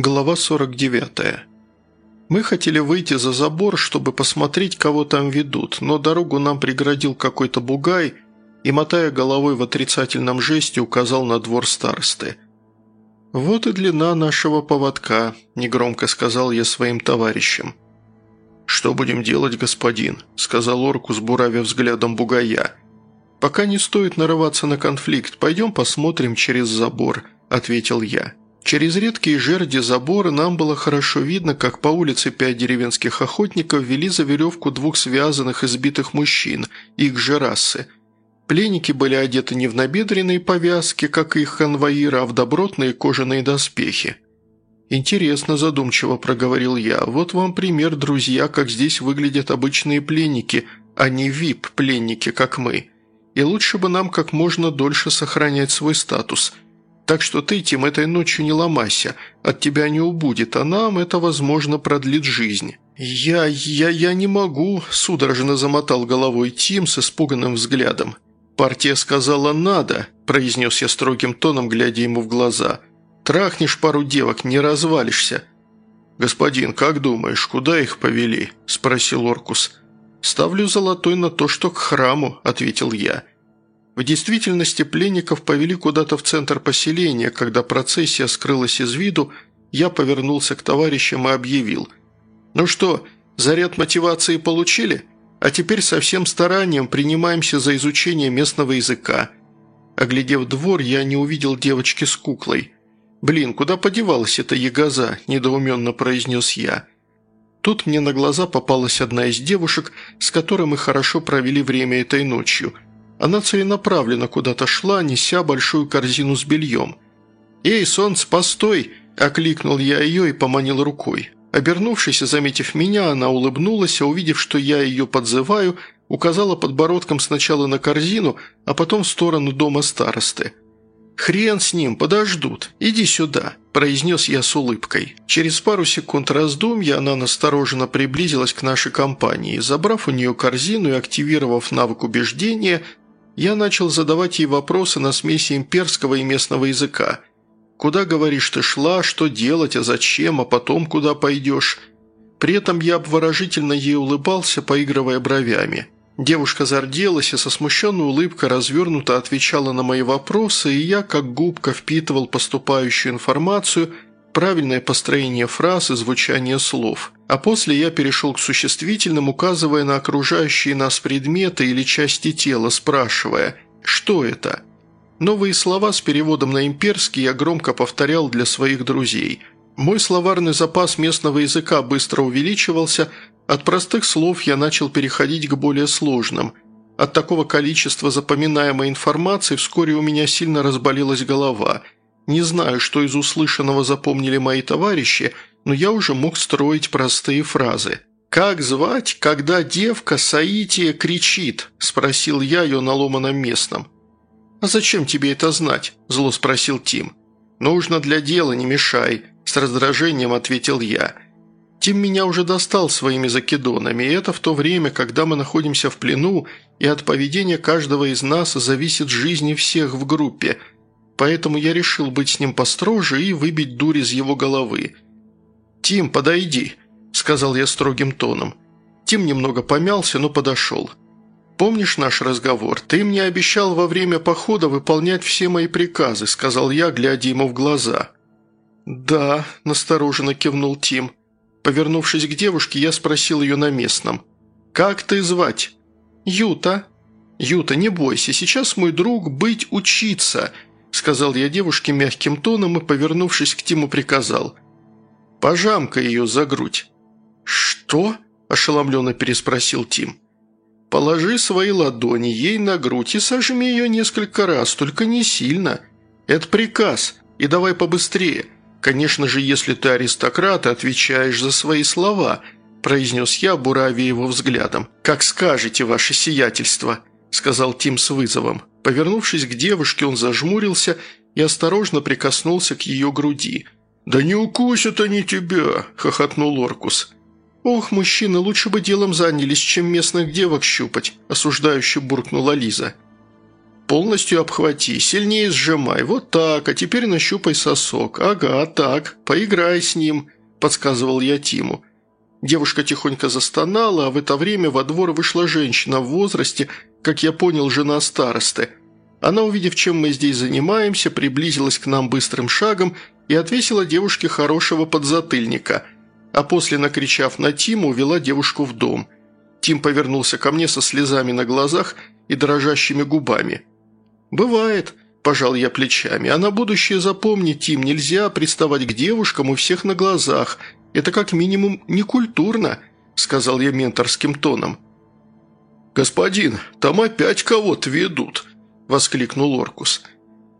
Глава 49. Мы хотели выйти за забор, чтобы посмотреть, кого там ведут, но дорогу нам преградил какой-то бугай и, мотая головой в отрицательном жесте, указал на двор старосты. «Вот и длина нашего поводка», – негромко сказал я своим товарищам. «Что будем делать, господин?» – сказал Оркус, буравя взглядом бугая. «Пока не стоит нарываться на конфликт, пойдем посмотрим через забор», – ответил я. Через редкие жерди забора нам было хорошо видно, как по улице пять деревенских охотников вели за веревку двух связанных избитых мужчин, их же расы. Пленники были одеты не в набедренные повязки, как их конвоиры, а в добротные кожаные доспехи. «Интересно», – задумчиво проговорил я, – «вот вам пример, друзья, как здесь выглядят обычные пленники, а не вип-пленники, как мы. И лучше бы нам как можно дольше сохранять свой статус – так что ты, Тим, этой ночью не ломайся, от тебя не убудет, а нам это, возможно, продлит жизнь». «Я... я... я не могу», – судорожно замотал головой Тим с испуганным взглядом. «Партия сказала «надо», – произнес я строгим тоном, глядя ему в глаза. «Трахнешь пару девок, не развалишься». «Господин, как думаешь, куда их повели?» – спросил Оркус. «Ставлю золотой на то, что к храму», – ответил я. В действительности пленников повели куда-то в центр поселения. Когда процессия скрылась из виду, я повернулся к товарищам и объявил. «Ну что, заряд мотивации получили? А теперь со всем старанием принимаемся за изучение местного языка». Оглядев двор, я не увидел девочки с куклой. «Блин, куда подевалась эта ягоза?» – недоуменно произнес я. Тут мне на глаза попалась одна из девушек, с которой мы хорошо провели время этой ночью – она целенаправленно куда-то шла, неся большую корзину с бельем. «Эй, солнце, постой!» – окликнул я ее и поманил рукой. Обернувшись и заметив меня, она улыбнулась, а увидев, что я ее подзываю, указала подбородком сначала на корзину, а потом в сторону дома старосты. «Хрен с ним, подождут. Иди сюда», – произнес я с улыбкой. Через пару секунд раздумья она настороженно приблизилась к нашей компании. Забрав у нее корзину и активировав навык убеждения, я начал задавать ей вопросы на смеси имперского и местного языка. «Куда, говоришь, ты шла? Что делать? А зачем? А потом куда пойдешь?» При этом я обворожительно ей улыбался, поигрывая бровями. Девушка зарделась и со смущенной улыбкой развернуто отвечала на мои вопросы, и я, как губка, впитывал поступающую информацию – правильное построение фраз и звучание слов. А после я перешел к существительным, указывая на окружающие нас предметы или части тела, спрашивая «Что это?». Новые слова с переводом на имперский я громко повторял для своих друзей. Мой словарный запас местного языка быстро увеличивался, от простых слов я начал переходить к более сложным. От такого количества запоминаемой информации вскоре у меня сильно разболелась голова – не знаю, что из услышанного запомнили мои товарищи, но я уже мог строить простые фразы. «Как звать, когда девка Саития кричит?» – спросил я ее на ломаном местном. «А зачем тебе это знать?» – зло спросил Тим. «Нужно для дела, не мешай», – с раздражением ответил я. Тим меня уже достал своими закидонами, и это в то время, когда мы находимся в плену, и от поведения каждого из нас зависит жизнь всех в группе – поэтому я решил быть с ним построже и выбить дурь из его головы. «Тим, подойди», – сказал я строгим тоном. Тим немного помялся, но подошел. «Помнишь наш разговор? Ты мне обещал во время похода выполнять все мои приказы», – сказал я, глядя ему в глаза. «Да», – настороженно кивнул Тим. Повернувшись к девушке, я спросил ее на местном. «Как ты звать?» «Юта». «Юта, не бойся, сейчас мой друг быть учиться», – сказал я девушке мягким тоном и, повернувшись к Тиму, приказал. «Пожамка ее за грудь». «Что?» – ошеломленно переспросил Тим. «Положи свои ладони ей на грудь и сожми ее несколько раз, только не сильно. Это приказ, и давай побыстрее. Конечно же, если ты аристократ и отвечаешь за свои слова», – произнес я, буравя его взглядом. «Как скажете, ваше сиятельство», – сказал Тим с вызовом. Повернувшись к девушке, он зажмурился и осторожно прикоснулся к ее груди. «Да не укусят они тебя!» – хохотнул Оркус. «Ох, мужчины, лучше бы делом занялись, чем местных девок щупать», – осуждающе буркнула Лиза. Полностью обхвати, сильнее сжимай, вот так, а теперь нащупай сосок. Ага, так, поиграй с ним», – подсказывал я Тиму. Девушка тихонько застонала, а в это время во двор вышла женщина в возрасте, как я понял, жена старосты. Она, увидев, чем мы здесь занимаемся, приблизилась к нам быстрым шагом и отвесила девушке хорошего подзатыльника, а после, накричав на Тиму, увела девушку в дом. Тим повернулся ко мне со слезами на глазах и дрожащими губами. «Бывает», – пожал я плечами, – «а на будущее запомни, Тим, нельзя приставать к девушкам у всех на глазах. Это как минимум некультурно», – сказал я менторским тоном. «Господин, там опять кого-то ведут», – воскликнул Оркус.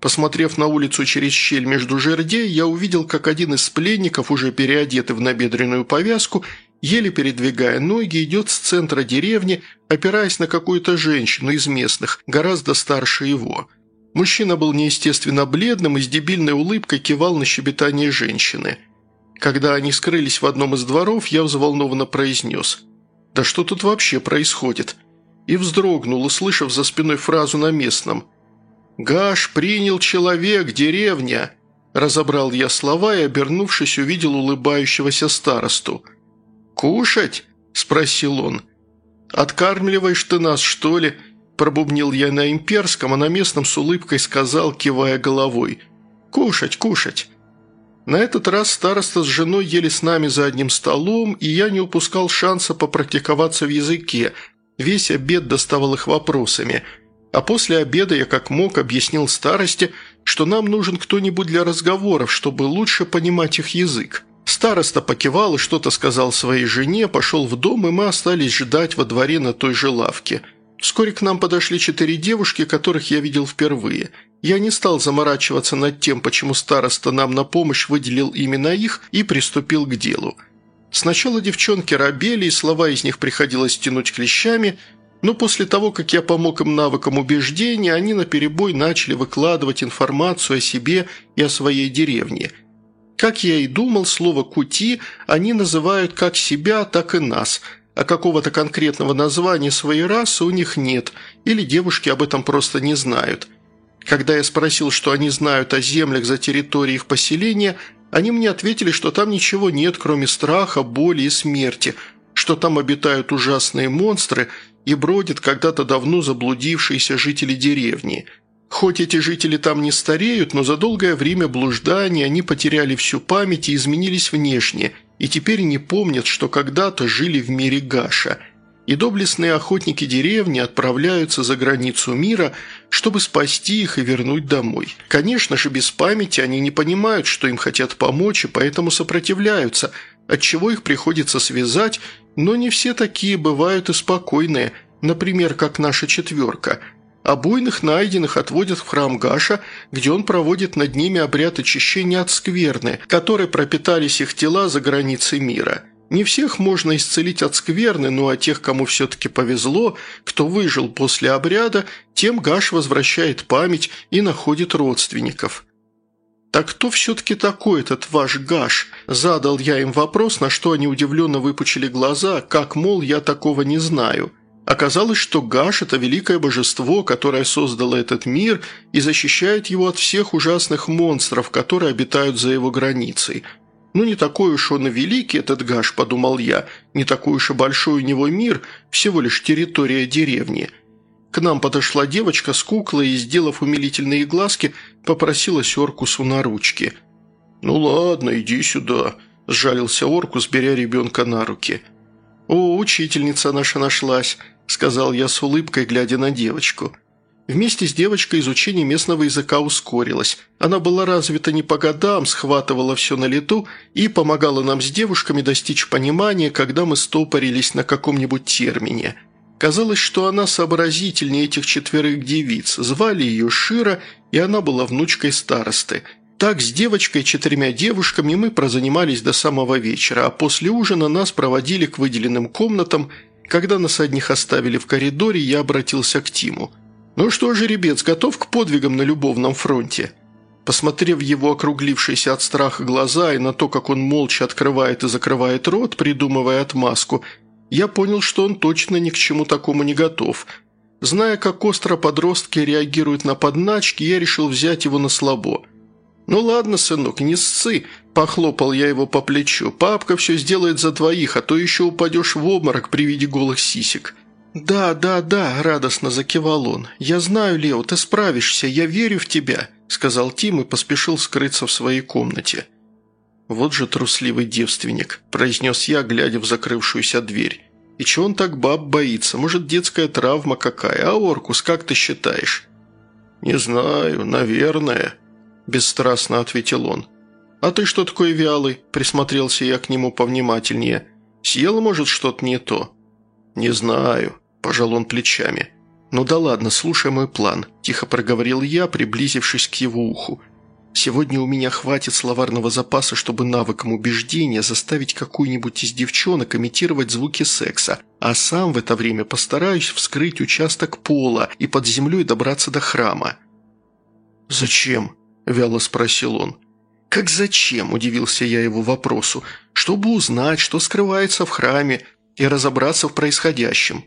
Посмотрев на улицу через щель между жердей, я увидел, как один из пленников, уже переодетый в набедренную повязку, еле передвигая ноги, идет с центра деревни, опираясь на какую-то женщину из местных, гораздо старше его. Мужчина был неестественно бледным и с дебильной улыбкой кивал на щебетание женщины. Когда они скрылись в одном из дворов, я взволнованно произнес «Да что тут вообще происходит?» И вздрогнул, услышав за спиной фразу на местном – «Гаш принял человек, деревня!» Разобрал я слова и, обернувшись, увидел улыбающегося старосту. «Кушать?» – спросил он. «Откармливаешь ты нас, что ли?» – пробубнил я на имперском, а на местном с улыбкой сказал, кивая головой. «Кушать, кушать!» На этот раз староста с женой ели с нами за одним столом, и я не упускал шанса попрактиковаться в языке. Весь обед доставал их вопросами – а после обеда я как мог объяснил старости, что нам нужен кто-нибудь для разговоров, чтобы лучше понимать их язык. Староста покивал и что-то сказал своей жене, пошел в дом, и мы остались ждать во дворе на той же лавке. Вскоре к нам подошли четыре девушки, которых я видел впервые. Я не стал заморачиваться над тем, почему староста нам на помощь выделил именно их, и приступил к делу. Сначала девчонки робели, и слова из них приходилось тянуть клещами – но после того, как я помог им навыкам убеждения, они наперебой начали выкладывать информацию о себе и о своей деревне. Как я и думал, слово «кути» они называют как себя, так и нас, а какого-то конкретного названия своей расы у них нет, или девушки об этом просто не знают. Когда я спросил, что они знают о землях за территорией их поселения, они мне ответили, что там ничего нет, кроме страха, боли и смерти, что там обитают ужасные монстры – и бродят когда-то давно заблудившиеся жители деревни. Хоть эти жители там не стареют, но за долгое время блуждания они потеряли всю память и изменились внешне, и теперь не помнят, что когда-то жили в мире Гаша. И доблестные охотники деревни отправляются за границу мира, чтобы спасти их и вернуть домой. Конечно же, без памяти они не понимают, что им хотят помочь, и поэтому сопротивляются, отчего их приходится связать но не все такие бывают и спокойные, например, как наша четверка. Обойных найденных отводят в храм Гаша, где он проводит над ними обряд очищения от скверны, которой пропитались их тела за границей мира. Не всех можно исцелить от скверны, но а тех, кому все-таки повезло, кто выжил после обряда, тем Гаш возвращает память и находит родственников. «Так кто все-таки такой этот ваш Гаш?» Задал я им вопрос, на что они удивленно выпучили глаза, как, мол, я такого не знаю. Оказалось, что Гаш – это великое божество, которое создало этот мир и защищает его от всех ужасных монстров, которые обитают за его границей. «Ну, не такой уж он и великий, этот Гаш», – подумал я, – «не такой уж и большой у него мир, всего лишь территория деревни». К нам подошла девочка с куклой и, сделав умилительные глазки, попросилась Оркусу на ручки. «Ну ладно, иди сюда», – сжалился Оркус, беря ребенка на руки. «О, учительница наша нашлась», – сказал я с улыбкой, глядя на девочку. Вместе с девочкой изучение местного языка ускорилось. Она была развита не по годам, схватывала все на лету и помогала нам с девушками достичь понимания, когда мы стопорились на каком-нибудь термине – Казалось, что она сообразительнее этих четверых девиц. Звали ее Шира, и она была внучкой старосты. Так с девочкой, четырьмя девушками мы прозанимались до самого вечера, а после ужина нас проводили к выделенным комнатам. Когда нас одних оставили в коридоре, я обратился к Тиму. «Ну что, жеребец, готов к подвигам на любовном фронте?» Посмотрев его округлившиеся от страха глаза и на то, как он молча открывает и закрывает рот, придумывая отмазку – я понял, что он точно ни к чему такому не готов. Зная, как остро подростки реагируют на подначки, я решил взять его на слабо. «Ну ладно, сынок, не сцы», – похлопал я его по плечу. «Папка все сделает за двоих, а то еще упадешь в обморок при виде голых сисек». «Да, да, да», – радостно закивал он. «Я знаю, Лео, ты справишься, я верю в тебя», – сказал Тим и поспешил скрыться в своей комнате. «Вот же трусливый девственник», – произнес я, глядя в закрывшуюся дверь. «И чего он так баб боится? Может, детская травма какая? А, Оркус, как ты считаешь?» «Не знаю, наверное», – бесстрастно ответил он. «А ты что такой вялый?» – присмотрелся я к нему повнимательнее. «Съел, может, что-то не то?» «Не знаю», – пожал он плечами. «Ну да ладно, слушай мой план», – тихо проговорил я, приблизившись к его уху. Сегодня у меня хватит словарного запаса, чтобы навыком убеждения заставить какую-нибудь из девчонок имитировать звуки секса, а сам в это время постараюсь вскрыть участок пола и под землей добраться до храма». «Зачем?» – вяло спросил он. «Как зачем?» – удивился я его вопросу. «Чтобы узнать, что скрывается в храме, и разобраться в происходящем».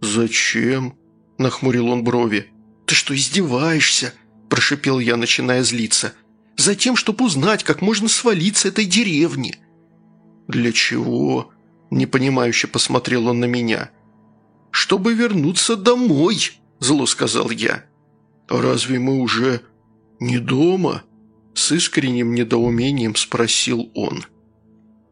«Зачем?» – нахмурил он брови. «Ты что, издеваешься?» – прошипел я, начиная злиться. «Затем, чтобы узнать, как можно свалиться этой деревни». «Для чего?» – непонимающе посмотрел он на меня. «Чтобы вернуться домой», – зло сказал я. «Разве мы уже не дома?» – с искренним недоумением спросил он.